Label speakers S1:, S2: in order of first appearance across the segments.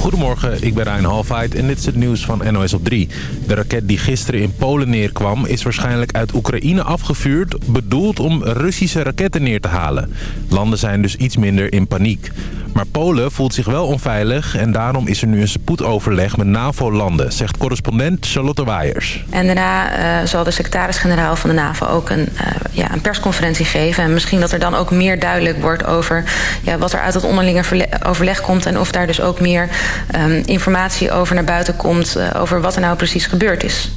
S1: Goedemorgen, ik ben Rijn Halfheid en dit is het nieuws van NOS op 3. De raket die gisteren in Polen neerkwam is waarschijnlijk uit Oekraïne afgevuurd... bedoeld om Russische raketten neer te halen. Landen zijn dus iets minder in paniek. Maar Polen voelt zich wel onveilig en daarom is er nu een spoedoverleg met NAVO-landen, zegt correspondent Charlotte Waiers.
S2: En daarna uh, zal de secretaris-generaal van de NAVO ook een, uh, ja, een persconferentie geven. En misschien dat er dan ook meer duidelijk wordt over ja, wat er uit het onderlinge overleg komt en of daar dus ook meer um, informatie over naar buiten komt uh, over wat er nou precies gebeurd is.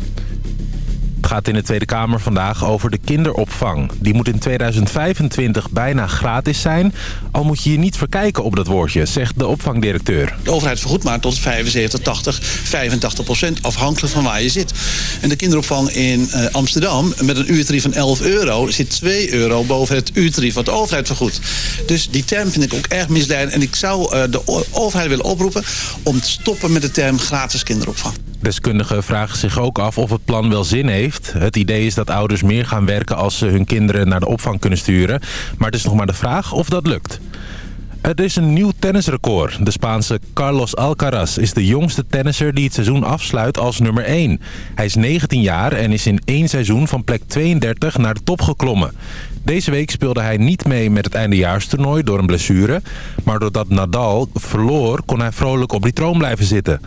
S1: Gaat in de Tweede Kamer vandaag over de kinderopvang. Die moet in 2025 bijna gratis zijn. Al moet je je niet verkijken op dat woordje, zegt de opvangdirecteur.
S3: De overheid vergoedt maar tot 75, 80, 85 procent afhankelijk van waar je zit. En de kinderopvang in uh, Amsterdam met een uurtarief van 11 euro... zit 2 euro boven het uurtarief wat de overheid vergoedt. Dus die term vind ik ook erg misleidend. En ik zou uh, de overheid willen oproepen om te stoppen met de term gratis kinderopvang.
S1: Deskundigen vragen zich ook af of het plan wel zin heeft. Het idee is dat ouders meer gaan werken als ze hun kinderen naar de opvang kunnen sturen. Maar het is nog maar de vraag of dat lukt. Er is een nieuw tennisrecord. De Spaanse Carlos Alcaraz is de jongste tennisser die het seizoen afsluit als nummer 1. Hij is 19 jaar en is in één seizoen van plek 32 naar de top geklommen. Deze week speelde hij niet mee met het eindejaarstoernooi door een blessure. Maar doordat Nadal verloor kon hij vrolijk op die troon blijven zitten.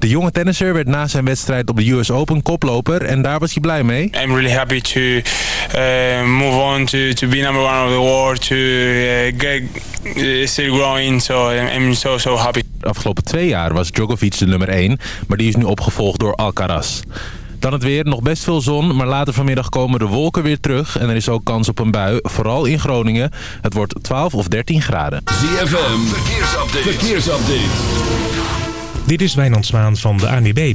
S1: De jonge tennisser werd na zijn wedstrijd op de US Open koploper en daar was hij blij mee.
S4: I'm really happy to uh, move on to, to be number one of the world, to uh, get uh, still growing, so I'm so so happy.
S1: De afgelopen twee jaar was Djokovic de nummer 1, maar die is nu opgevolgd door Alcaraz. Dan het weer, nog best veel zon, maar later vanmiddag komen de wolken weer terug. En er is ook kans op een bui, vooral in Groningen. Het wordt 12 of 13 graden.
S5: ZFM, verkeersupdate. verkeersupdate.
S6: Dit is Wijnand Zwaan van de ANWB.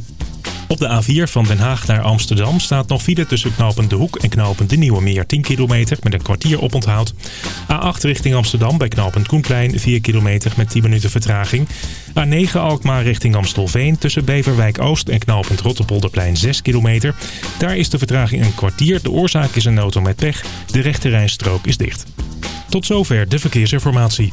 S6: Op de A4 van Den Haag naar Amsterdam staat nog file tussen knooppunt De Hoek en knooppunt De Nieuwe Meer 10 kilometer met een kwartier oponthoud. A8 richting Amsterdam bij knooppunt Koenplein 4 kilometer met 10 minuten vertraging. A9 Alkmaar richting Amstelveen tussen Beverwijk Oost en knooppunt Rotterpolderplein 6 kilometer. Daar is de vertraging een kwartier. De oorzaak is een auto met pech. De rechterrijstrook is dicht. Tot zover de verkeersinformatie.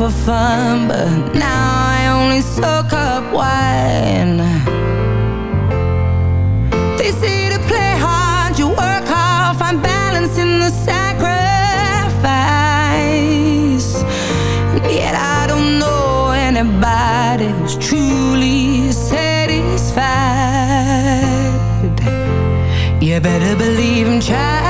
S7: for fun But now I only soak up wine. They say to play hard, you work hard Find balance in the sacrifice. Yet I don't know anybody who's truly satisfied. You better believe I'm trying.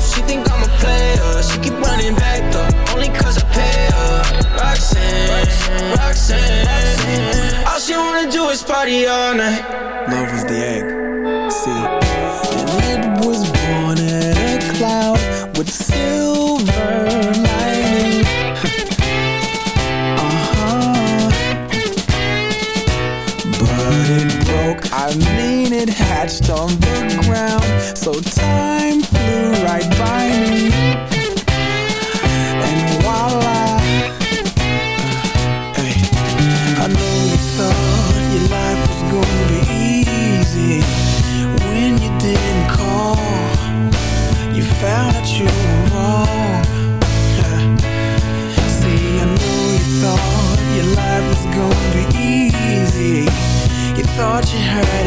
S7: Running back though, only cause I pay her. Roxanne, Roxanne. All she wanna do is party all night. Love was the egg. See, and it was born in a cloud with silver lining. uh huh. But it broke. I mean it hatched on the ground So time thought you had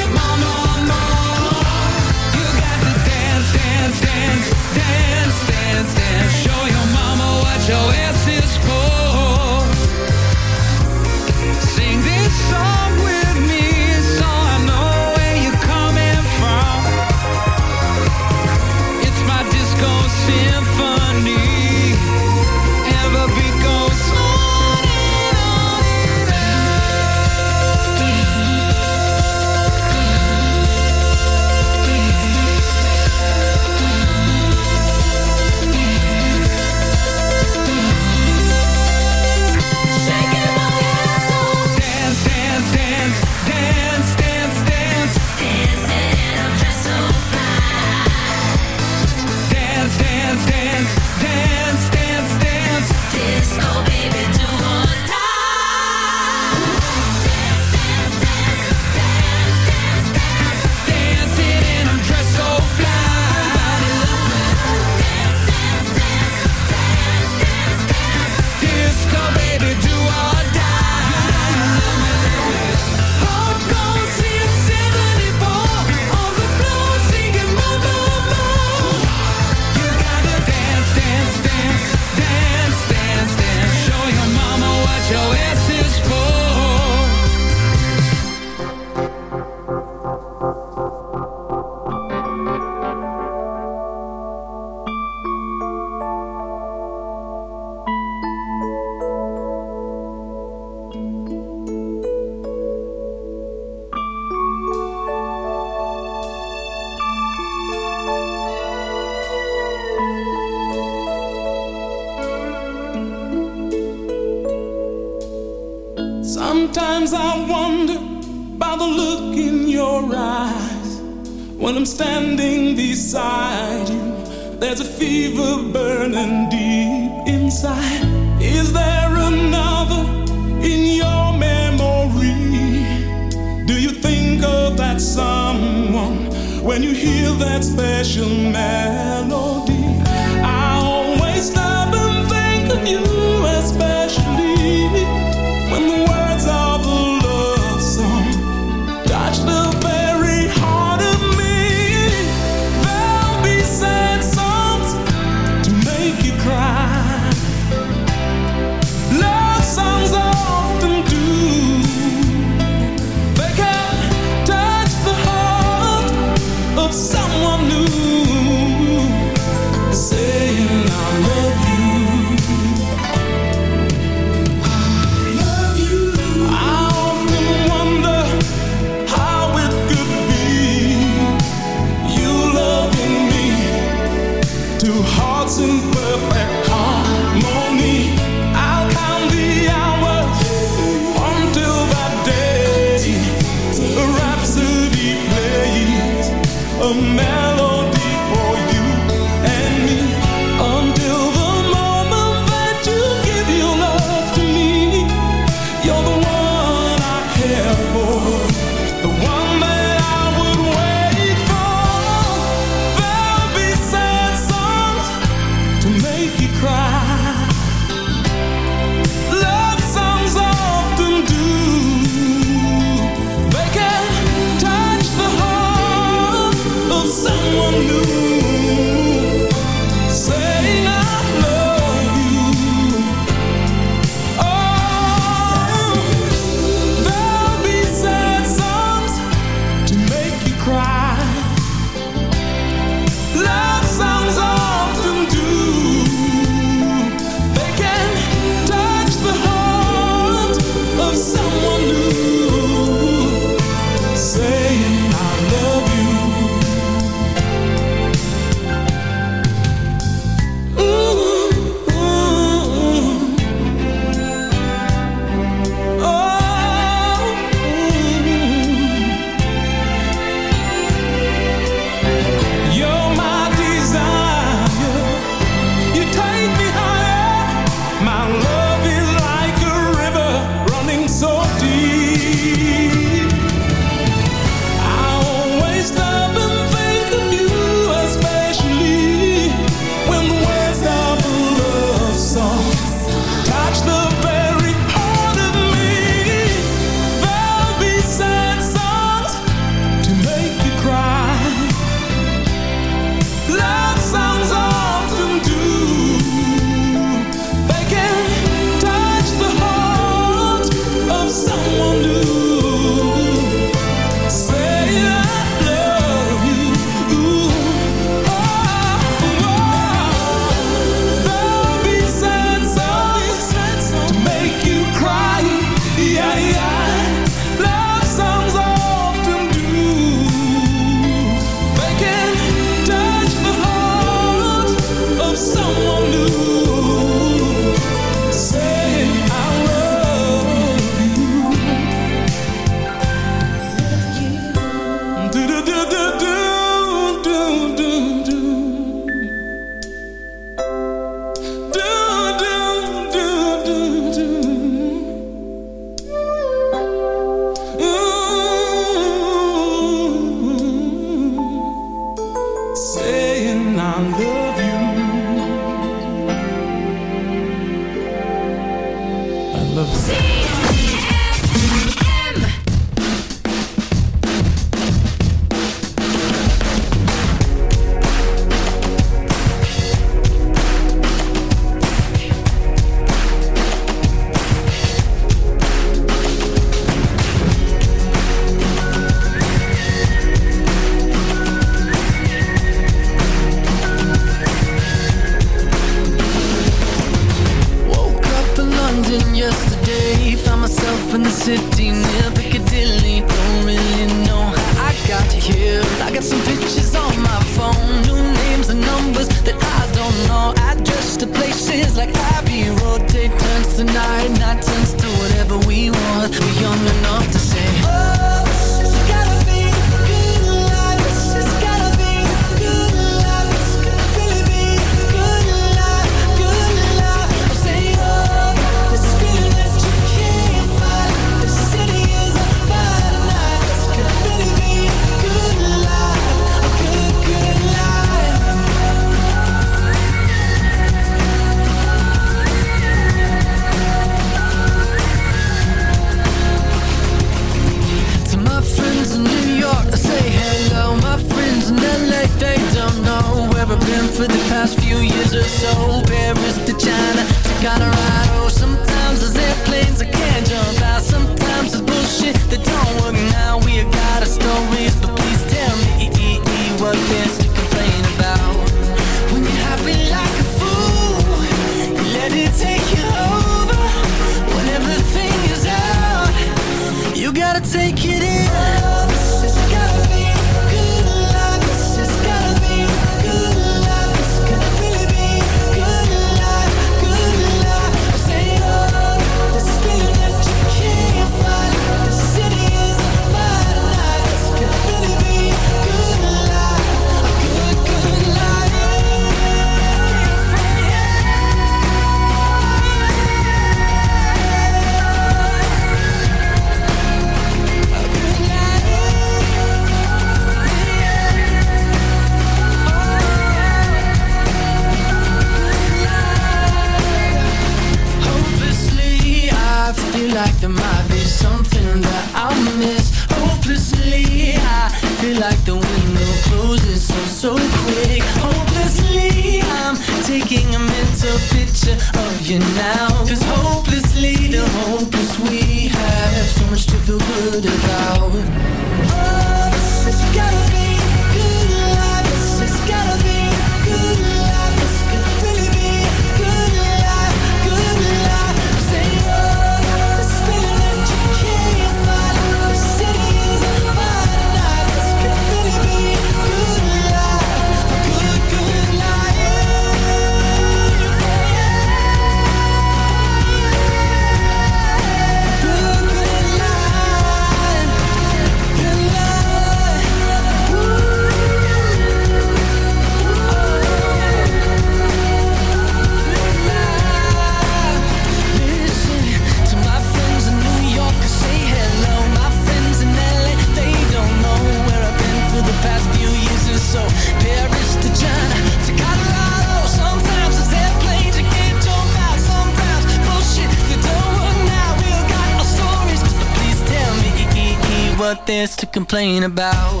S7: complain about.